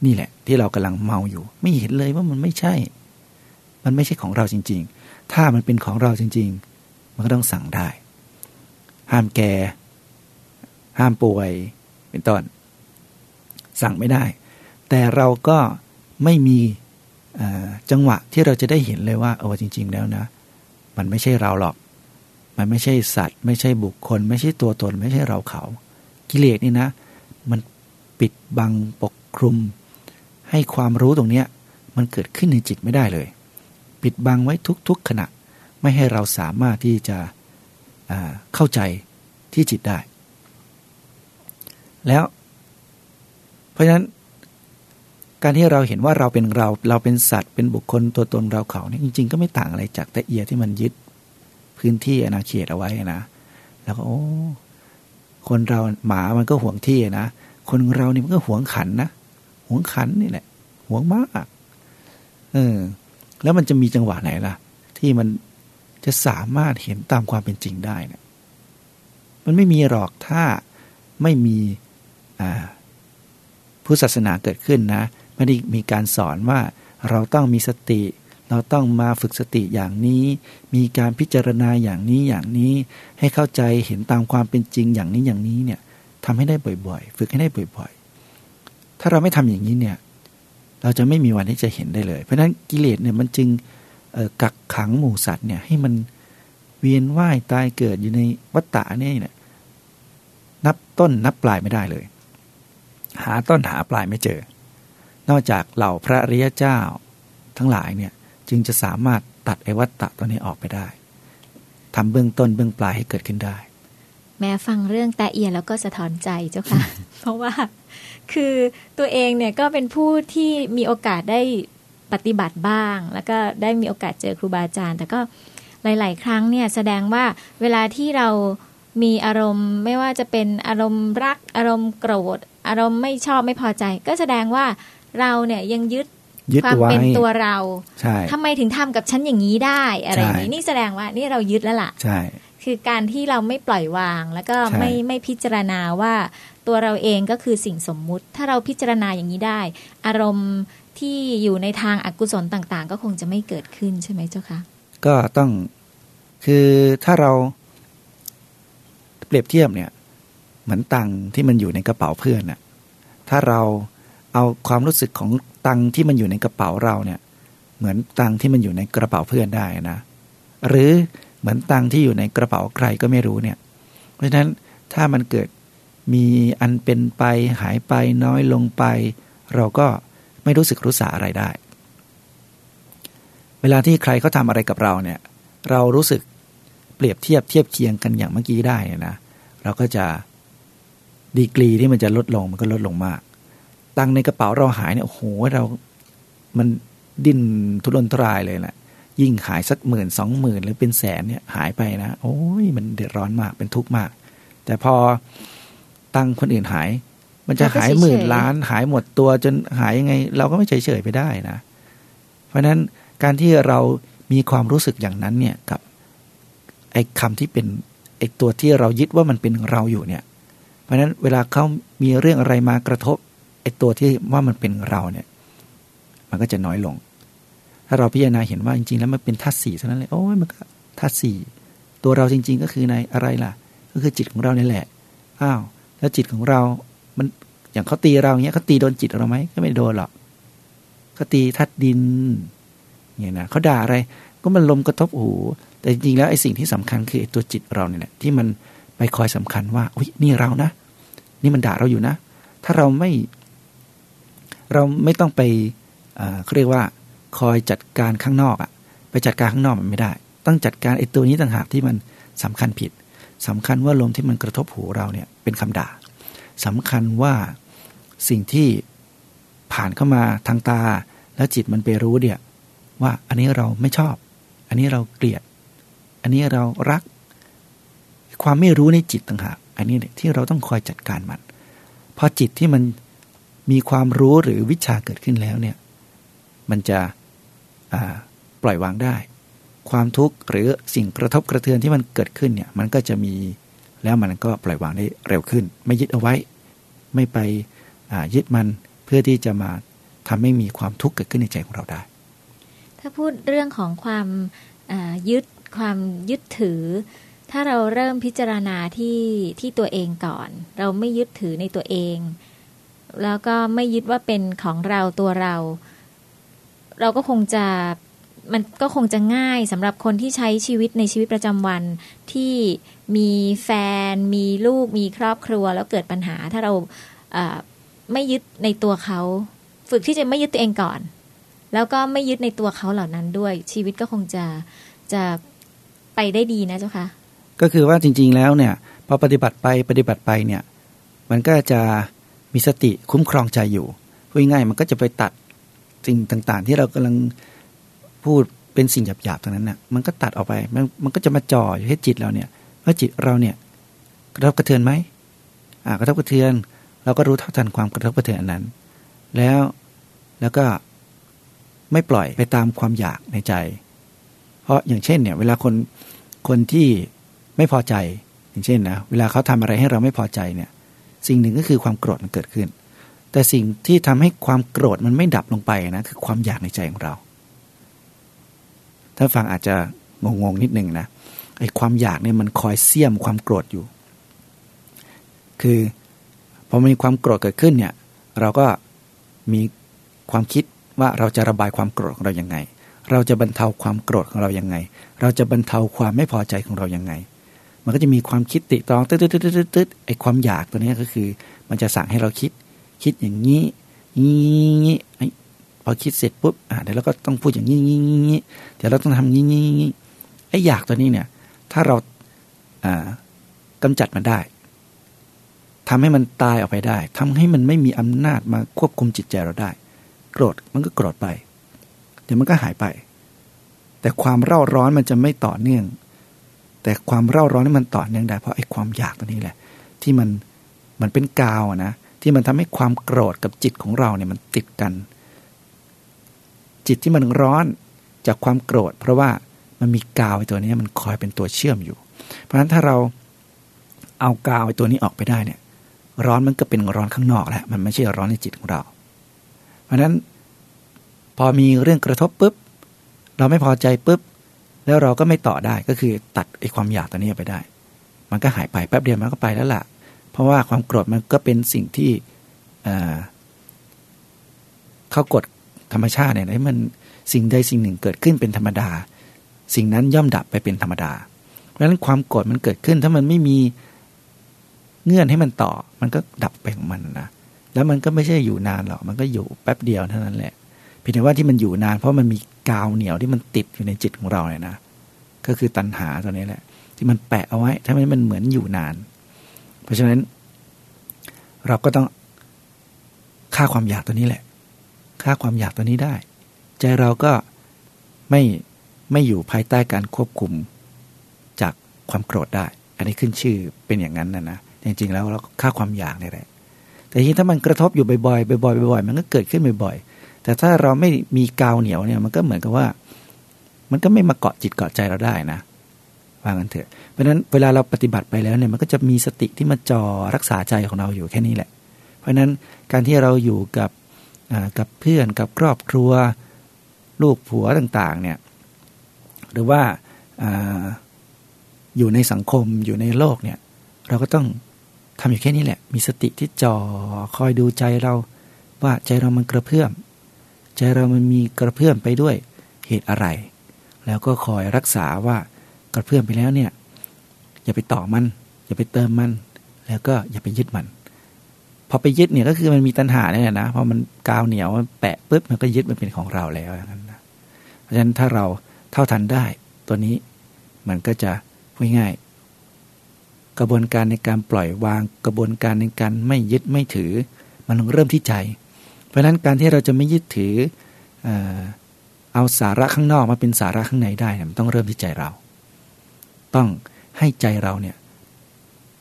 นี่แหละ ที่เรากำลังเมาอยู่ ไม่เห็นเลยว่ามันไม่ใช่ มันไม่ใช่ของเราจริง ๆ ถ้ามันเป็นของเราจริง ๆ มันก็ต้องสั่งได้ ห้ามแก่ ห้ามป่วย เป็นต้น สั่งไม่ได้ แต่เราก็ไม่มี จังหวะที่เราจะได้เห็นเลยว่าเออจริง ๆ แล้วนะ มันไม่ใช่เราหรอก มันไม่ใช่สัตว์ ไม่ใช่บุคคล ไม่ใช่ตัวตน ไม่ใช่เราเขา กิเลสนี่นะ มันปิดบังปกคลุม ให้ความรู้ตรงเนี้ย มันเกิดขึ้นในจิตไม่ได้เลย ปิดบังไว้ทุกๆขณะ ไม่ให้เราสามารถที่จะเข้าใจที่จิตได้ แล้ว เพราะฉะนั้น การที่เราเห็นว่าเราเป็นเรา เราเป็นสัตว์ เป็นบุคคลตัวตนเราเขาเนี่ยจริง ๆ ก็ไม่ต่างอะไรจากแต่เอียที่มันยึดพื้นที่อนาเขตเอาไว้นะ แล้วก็โอ้ คนเราหมามันก็ห่วงที่นะ คนเรานี่มันก็ห่วงขันนะ ห่วงขันนี่แหละ ห่วงมาก เออ แล้วมันจะมีจังหวะไหนล่ะ ที่มันจะสามารถเห็นตามความเป็นจริงได้เนะี่ย มันไม่มีหรอกถ้าไม่มี อ่าพุทธศาสนาเกิดขึ้นนะ ไม่ได้มีการสอนว่าเราต้องมีสติ เราต้องมาฝึกสติอย่างนี้ มีการพิจารณาอย่างนี้อย่างนี้ ให้เข้าใจเห็นตามความเป็นจริงอย่างนี้อย่างนี้เนี่ยทำให้ได้บ่อยๆ ฝึกให้ได้บ่อยๆ ถ้าเราไม่ทำอย่างนี้เนี่ยเราจะไม่มีวันที่จะเห็นได้เลย เพราะฉะนั้นกิเลสเนี่ยมันจึงกักขังหมู่สัตว์เนี่ยให้มันเวียนว่ายตายเกิดอยู่ในวัฏฏะนี่เนี่ยนับต้นนับปลายไม่ได้เลย หาต้นหาปลายไม่เจอ นอกจากเหล่าพระริยเจ้า ทั้งหลายเนี่ยจึงจะสามารถตัดไอวัตตะตัวนี้ออกไปได้ทำเบื้องต้นเบื้องปลายให้เกิดขึ้นได้ แม้ฟังเรื่องแต่เอียแล้วก็สะท้อนใจเจ้าค่ะ เพราะว่าคือตัวเองเนี่ยก็เป็นผู้ที่มีโอกาสได้ปฏิบัติบ้าง แล้วก็ได้มีโอกาสเจอครูบาอาจารย์ แต่ก็หลาย ๆ ครั้งเนี่ยแสดงว่าเวลาที่เรามีอารมณ์ไม่ว่าจะเป็นอารมณ์รักอารมณ์โกรธ อารมณ์ไม่ชอบไม่พอใจ ก็แสดงว่า เราเนี่ยยังยึดความเป็นตัวเราใช่ทำไมถึงทำกับฉันอย่างนี้ได้อะไรอย่างนี้นี่แสดงว่านี่เรายึดแล้วล่ะ ใช่ คือการที่เราไม่ปล่อยวางแล้วก็ไม่ไม่พิจารณาว่าตัวเราเองก็คือสิ่งสมมุติ ถ้าเราพิจารณาอย่างนี้ได้ อารมณ์ที่อยู่ในทางอากุศลต่าง ๆ ก็คงจะไม่เกิดขึ้นใช่ไหมเจ้าคะก็ต้องคือถ้าเราเปรียบเทียบเนี่ย เหมือนตังที่มันอยู่ในกระเป๋าเพื่อนน่ะถ้าเรา เอาความรู้สึกของตังที่มันอยู่ในกระเป๋าเราเนี่ย เหมือนตังที่มันอยู่ในกระเป๋าเพื่อนได้นะ หรือเหมือนตังที่อยู่ในกระเป๋าใครก็ไม่รู้เนี่ย เพราะฉะนั้นถ้ามันเกิดมีอันเป็นไปหายไปน้อยลงไป เราก็ไม่รู้สึกรู้สาอะไรได้ เวลาที่ใครเขาทาอะไรกับเราเนี่ย เรารู้สึกเปรียบเทียบเทียบเคียงกันอย่างเมื่อกี้ได้นะ เราก็จะดีกรีที่มันจะลดลงมันก็ลดลงมาก ตังในกระเป๋าเราหายเนี่ยโอ้โหเรามันดิ้นทุรนทุรายเลยแหละยิ่งหายสักหมื่นสองหมื่นหรือเป็นแสนเนี่ยหายไปนะโอ้ยมันเดือดร้อนมากเป็นทุกข์มาก แต่พอตังคนอื่นหาย มันจะหายหมื่นล้านหายหมดตัวจนหายยังไง เราก็ไม่เฉยๆไปได้นะ เพราะฉะนั้นการที่เรามีความรู้สึกอย่างนั้นเนี่ยกับไอ้คำที่เป็นไอ้ตัวที่เรายึดว่ามันเป็นเราอยู่เนี่ย เพราะฉะนั้นเวลาเขามีเรื่องอะไรมากระทบ ไอ้ตัวที่ว่ามันเป็นเราเนี่ย มันก็จะน้อยลง ถ้าเราพิจารณาเห็นว่าจริงๆ แล้วมันเป็นธาตุสี่เท่านั้นเลยโอ้ยมันก็ธาตุสี่ตัวเราจริง ๆ ก็คือในอะไรล่ะ ก็คือจิตของเรานี่แหละอ้าวแล้วจิตของเรา มันอย่างเขาตีเราเงี้ยเขาตีโดนจิตเราไหมก็ไม่โดนหรอกเขาตีทัดดินเนี่ยนะเขาด่าอะไรก็มันลมกระทบหูแต่จริงๆแล้วไอ้สิ่งที่สำคัญคือตัวจิตเราเนี่ยแหละที่มันไปคอยสำคัญว่าอุ้ยนี่เรานะ นี่มันด่าเราอยู่นะ ถ้าเราไม่ เราไม่ต้องไปเขาเรียกว่าคอยจัดการข้างนอกอะไปจัดการข้างนอกมันไม่ได้ ต้องจัดการไอ้ตัวนี้ต่างหากที่มันสำคัญผิดสำคัญว่าลมที่มันกระทบหูเราเนี่ยเป็นคำด่าสำคัญว่าสิ่งที่ผ่านเข้ามาทางตา แล้วจิตมันไปรู้เนี่ยว่าอันนี้เราไม่ชอบ อันนี้เราเกลียด อันนี้เรารัก ความไม่รู้ในจิตต่างหาก อันนี้ที่เราต้องคอยจัดการมัน พอจิตที่มัน มีความรู้หรือวิชาเกิดขึ้นแล้วเนี่ยมันจะปล่อยวางได้ ความทุกข์หรือสิ่งกระทบกระเทือนที่มันเกิดขึ้นเนี่ยมันก็จะมีแล้วมันก็ปล่อยวางได้เร็วขึ้น ไม่ยึดเอาไว้ ไม่ไปยึดมันเพื่อที่จะมาทำให้มีความทุกข์เกิดขึ้นในใจของเราได้ ถ้าพูดเรื่องของความยึดความยึดถือ ถ้าเราเริ่มพิจารณาที่ที่ตัวเองก่อน เราไม่ยึดถือในตัวเอง แล้วก็ไม่ยึดว่าเป็นของเราตัวเรา เราก็คงจะมันก็คงจะง่ายสำหรับคนที่ใช้ชีวิตในชีวิตประจำวันที่มีแฟน มีลูก มีครอบครัว แล้วเกิดปัญหาถ้าเราไม่ยึดในตัวเขา ฝึกที่จะไม่ยึดตัวเองก่อน แล้วก็ไม่ยึดในตัวเขาเหล่านั้นด้วย ชีวิตก็คงจะจะไปได้ดีนะเจ้าคะก็คือว่าจริง ๆแล้วเนี่ยพอปฏิบัติไปปฏิบัติไปเนี่ย มันก็จะ มีสติคุ้มครองใจอยู่พูดง่ายมันก็จะไปตัดสิ่งต่างๆ ที่เรากำลังพูดเป็นสิ่งหยาบๆตรงนั้นน่ะมันก็ตัดออกไปมันมันก็จะมาจ่ออยู่ที่จิตเราเนี่ยว่าจิตเราเนี่ยกระทบกระเทือนไหมอ่ากระทบกระเทือน เราก็รู้เท่าทันความกระทบกระเทือนอันนั้น แล้วแล้วก็ไม่ปล่อยไปตามความอยากในใจ เพราะอย่างเช่นเนี่ย เวลาคนคนที่ไม่พอใจ อย่างเช่นนะเวลาเขาทำอะไรให้เราไม่พอใจเนี่ย สิ่งหนึ่งก็คือความโกรธมันเกิดขึ้น แต่สิ่งที่ทำให้ความโกรธมันไม่ดับลงไปนะคือความอยากในใจของเรา ถ้าฟังอาจจะงงๆนิดนึงนะไอ้ความอยากเนี่ยมันคอยเสี่ยมความโกรธอยู่ คือพอมีความโกรธเกิดขึ้นเนี่ย เราก็มีความคิดว่าเราจะระบายความโกรธของเราอย่างไง เราจะบรรเทาความโกรธของเรายังไง เราจะบรรเทาความไม่พอใจของเรายังไง มันก็จะมีความคิดติตองตึ๊ดตึ๊ดตึ๊ดตึ๊ดไอความอยากตัวนี้ก็คือ มันจะสั่งให้เราคิด คิดอย่างนี้นี้ไอพอคิดเสร็จปุ๊บอ่าเดี๋ยวเราก็ต้องพูดอย่างนี้นี้นี้เดี๋ยวเราต้องทำนี้นี้นี้ไออยากตัวนี้เนี่ย ถ้าเราอ่ากำจัดมันได้ทำให้มันตายออกไปได้ทำให้มันไม่มีอำนาจมาควบคุมจิตใจเราได้ โกรธมันก็โกรธไป เดี๋ยวมันก็หายไป แต่ความเร่าร้อนมันจะไม่ต่อเนื่อง แต่ความเร่าร้อนนี่มันต่อเนื่องได้เพราะไอ้ความอยากตัวนี้แหละ ที่มันมันเป็นกาวนะ ที่มันทำให้ความโกรธกับจิตของเราเนี่ยมันติดกัน จิตที่มันร้อนจากความโกรธ เพราะว่ามันมีกาวไอ้ตัวนี้มันคอยเป็นตัวเชื่อมอยู่ เพราะฉะนั้นถ้าเราเอากาวไอ้ตัวนี้ออกไปได้เนี่ย ร้อนมันก็เป็นร้อนข้างนอกแหละมันไม่ใช่ร้อนในจิตของเรา เพราะฉะนั้นพอมีเรื่องกระทบปุ๊บเราไม่พอใจปุ๊บ แล้วเราก็ไม่ต่อได้ก็คือตัดไอ้ความอยากตัวนี้ไปได้ มันก็หายไปแป๊บเดียวมันก็ไปแล้วล่ะ เพราะว่าความโกรธมันก็เป็นสิ่งที่เข้ากฎธรรมชาติเนี่ยมันสิ่งใดสิ่งหนึ่งเกิดขึ้นเป็นธรรมดา สิ่งนั้นย่อมดับไปเป็นธรรมดา เพราะฉะนั้นความโกรธมันเกิดขึ้น ถ้ามันไม่มีเงื่อนให้มันต่อ มันก็ดับไปของมันนะแล้วมันก็ไม่ใช่อยู่นานหรอกมันก็อยู่แป๊บเดียวเท่านั้นแหละ เพียงแต่ว่าที่มันอยู่นาน เพราะมันมีกาวเหนียวที่มันติดอยู่ในจิตของเราเนี่ยนะก็คือตัณหาตัวนี้แหละ ที่มันแปะเอาไว้ทำให้มันเหมือนอยู่นาน เพราะฉะนั้น เราก็ต้องฆ่าความอยากตัวนี้แหละฆ่าความอยากตัวนี้ได้ ใจเราก็ไม่ไม่อยู่ภายใต้การควบคุมจากความโกรธได้ อันนี้ขึ้นชื่อเป็นอย่างนั้นนะนะจริงๆแล้วเราฆ่าความอยากนี่แหละแต่ทีถ้ามันกระทบอยู่บ่อยๆบ่อยๆบ่อยๆมันก็เกิดขึ้นบ่อยๆ แต่ถ้าเราไม่มีกาวเหนียวเนี่ยมันก็เหมือนกับว่า มันก็ไม่มาเกาะจิตเกาะใจเราได้นะว่างันเถอะ เพราะฉะนั้นเวลาเราปฏิบัติไปแล้วเนี่ยมันก็จะมีสติที่มาจอรักษาใจของเราอยู่แค่นี้แหละ เพราะฉะนั้นการที่เราอยู่กับกับเพื่อนกับครอบครัว ลูกผัวต่างๆเนี่ยหรือว่าออยู่ในสังคมอยู่ในโลกเนี่ย เราก็ต้องทำอยู่แค่นี้แหละ มีสติที่จอคอยดูใจเรา ว่าใจเรามันกระเพื่อม ใจเรามันมีกระเพื่อมไปด้วยเหตุอะไร แล้วก็คอยรักษาว่ากระเพื่อมไปแล้วเนี่ย อย่าไปต่อมัน อย่าไปเติมมัน แล้วก็อย่าไปยึดมัน พอไปยึดเนี่ยก็คือมันมีตัณหาเนี่ยนะพอมันกาวเหนียวมันแปะปุ๊บมันก็ยึดมันเป็นของเราแล้วอย่างนั้นนะเพราะฉะนั้นถ้าเราเท่าทันได้ตัวนี้มันก็จะง่ายกระบวนการในการปล่อยวางกระบวนการในการไม่ยึดไม่ถือ มันเริ่มที่ใจ เพราะฉะนั้นการที่เราจะไม่ยึดถือเอาสาระข้างนอกมาเป็นสาระข้างในได้มันต้องเริ่มที่ใจเรา ต้องให้ใจเราเนี่ย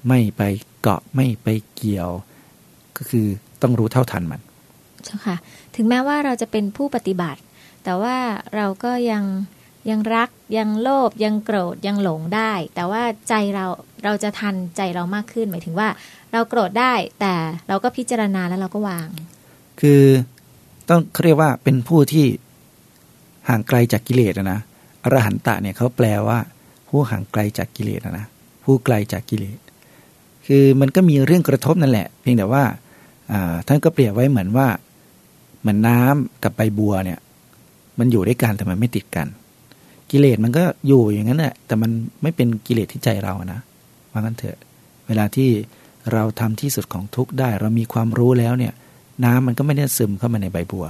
ไม่ไปเกาะไม่ไปเกี่ยว ก็คือต้องรู้เท่าทันมันใช่ค่ะ ถึงแม้ว่าเราจะเป็นผู้ปฏิบัติ แต่ว่าเราก็ยังยังรักยังโลภยังโกรธยังหลงได้ แต่ว่าใจเราเราจะทันใจเรามากขึ้น หมายถึงว่า เราโกรธได้แต่เราก็พิจารณาแล้วเราก็วาง คือต้องเขาเรียกว่าเป็นผู้ที่ห่างไกลจากกิเลสนะอรหันตะเนี่ยเขาแปลว่า ผู้ห่างไกลจากกิเลสนะผู้ไกลจากกิเลส คือมันก็มีเรื่องกระทบนั่นแหละ เพียงแต่ว่าท่านก็เปรียบไว้เหมือนว่าเหมือนน้ำกับใบบัวเนี่ย มันอยู่ด้วยกันแต่มันไม่ติดกัน กิเลสมันก็อยู่อย่างนั้นแหละแต่มันไม่เป็นกิเลสที่ใจเรานะว่างั้นเถอะ เวลาที่เราทำที่สุดของทุกได้ เรามีความรู้แล้วเนี่ย น้ำมันก็ไม่ได้ซึมเข้ามาในใบบัว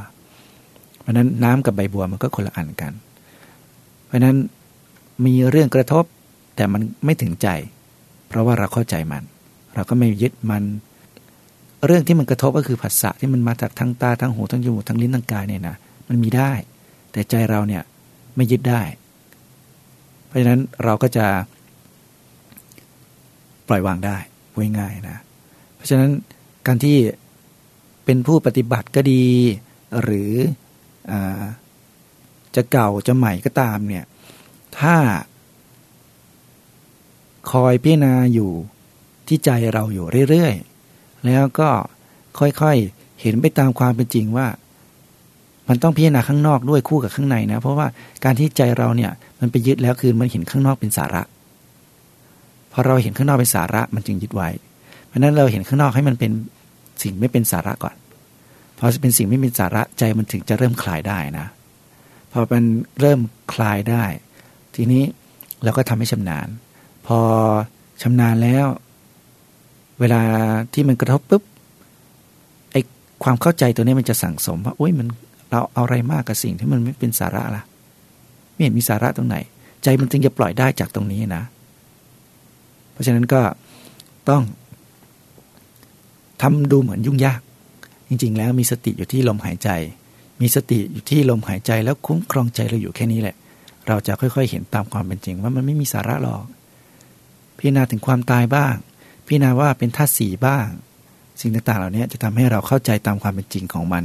เพราะนั้นน้ำกับใบบัวมันก็คนละอันกัน เพราะนั้นมีเรื่องกระทบแต่มันไม่ถึงใจ เพราะว่าเราเข้าใจมัน เราก็ไม่ยึดมัน เรื่องที่มันกระทบก็คือผัสสะที่มันมาจากทั้งตาทั้งหูทั้งจมูกทั้งลิ้นทั้งกายเนี่ยนะมันมีได้ แต่ใจเราเนี่ยไม่ยึดได้ เพราะฉะนั้นเราก็จะปล่อยวางได้ง่ายๆนะ เพราะฉะนั้นการที่ เป็นผู้ปฏิบัติก็ดี หรืออจะเก่าจะใหม่ก็ตามเนี่ยถ้า คอยพิจารณาอยู่ที่ใจเราอยู่เรื่อยๆ แล้วก็ค่อยๆ เห็นไปตามความเป็นจริงว่า มันต้องพิจารณาข้างนอกด้วยคู่กับข้างในนะ เพราะว่าการที่ใจเราเนี่ย มันไปยึดแล้วคือมันเห็นข้างนอกเป็นสาระพอเราเห็นข้างนอกเป็นสาระมันจึงยึดไว้ เพราะนั้นเราเห็นข้างนอกให้มันเป็น สิ่งไม่เป็นสาระก่อนพอเป็นสิ่งไม่เป็นสาระใจมันถึงจะเริ่มคลายได้นะพอมันเริ่มคลายได้ ทีนี้เราก็ทำให้ชำนาญ พอชำนาญแล้ว เวลาที่มันกระทบปุ๊บไอความเข้าใจตัวนี้มันจะสั่งสมว่าโอ้ยมันเราเอาอะไรมากกับสิ่งที่มันไม่เป็นสาระล่ะ ไม่เห็นมีสาระตรงไหน ใจมันจึงจะปล่อยได้จากตรงนี้นะ เพราะฉะนั้นก็ต้อง ทำดูเหมือนยุ่งยาก จริง ๆ แล้วมีสติอยู่ที่ลมหายใจ มีสติอยู่ที่ลมหายใจแล้วคุ้มครองใจเราอยู่แค่นี้แหละ เราจะค่อยๆ เห็นตามความเป็นจริงว่ามันไม่มีสาระหรอกพิจารณาถึงความตายบ้าง พิจารณาว่าเป็นธาตุสีบ้าง สิ่งต่างๆ เหล่านี้จะทำให้เราเข้าใจตามความเป็นจริงของมัน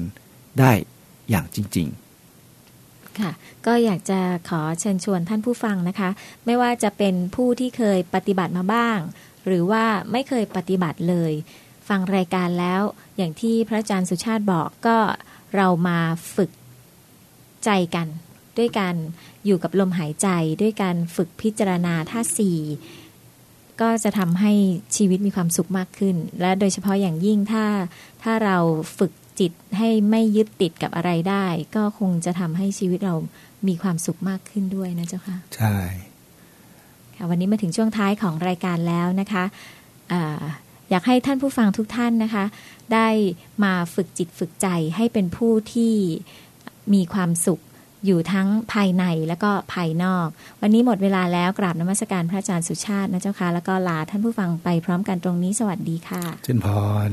ได้อย่างจริง ๆค่ะก็อยากจะขอเชิญชวนท่านผู้ฟังนะคะ ไม่ว่าจะเป็นผู้ที่เคยปฏิบัติมาบ้าง หรือว่าไม่เคยปฏิบัติเลย ฟังรายการแล้ว อย่างที่พระอาจารย์สุชาติบอกก็เรามาฝึกใจกัน ด้วยการอยู่กับลมหายใจ ด้วยการฝึกพิจารณาท่าสี่ก็จะทำให้ชีวิตมีความสุขมากขึ้น และโดยเฉพาะอย่างยิ่งถ้าถ้าเราฝึกจิตให้ไม่ยึดติดกับอะไรได้ ก็คงจะทำให้ชีวิตเรามีความสุขมากขึ้นด้วยนะเจ้าค่ะใช่ค่ะวันนี้มาถึงช่วงท้ายของรายการแล้วนะคะอ อยากให้ท่านผู้ฟังทุกท่านนะคะ ได้มาฝึกจิตฝึกใจให้เป็นผู้ที่มีความสุขอยู่ทั้งภายในและก็ภายนอก วันนี้หมดเวลาแล้วกราบนมัสการพระอาจารย์สุชาตินะเจ้าค่ะแล้วก็ลาท่านผู้ฟังไปพร้อมกันตรงนี้สวัสดีค่ะเจนพร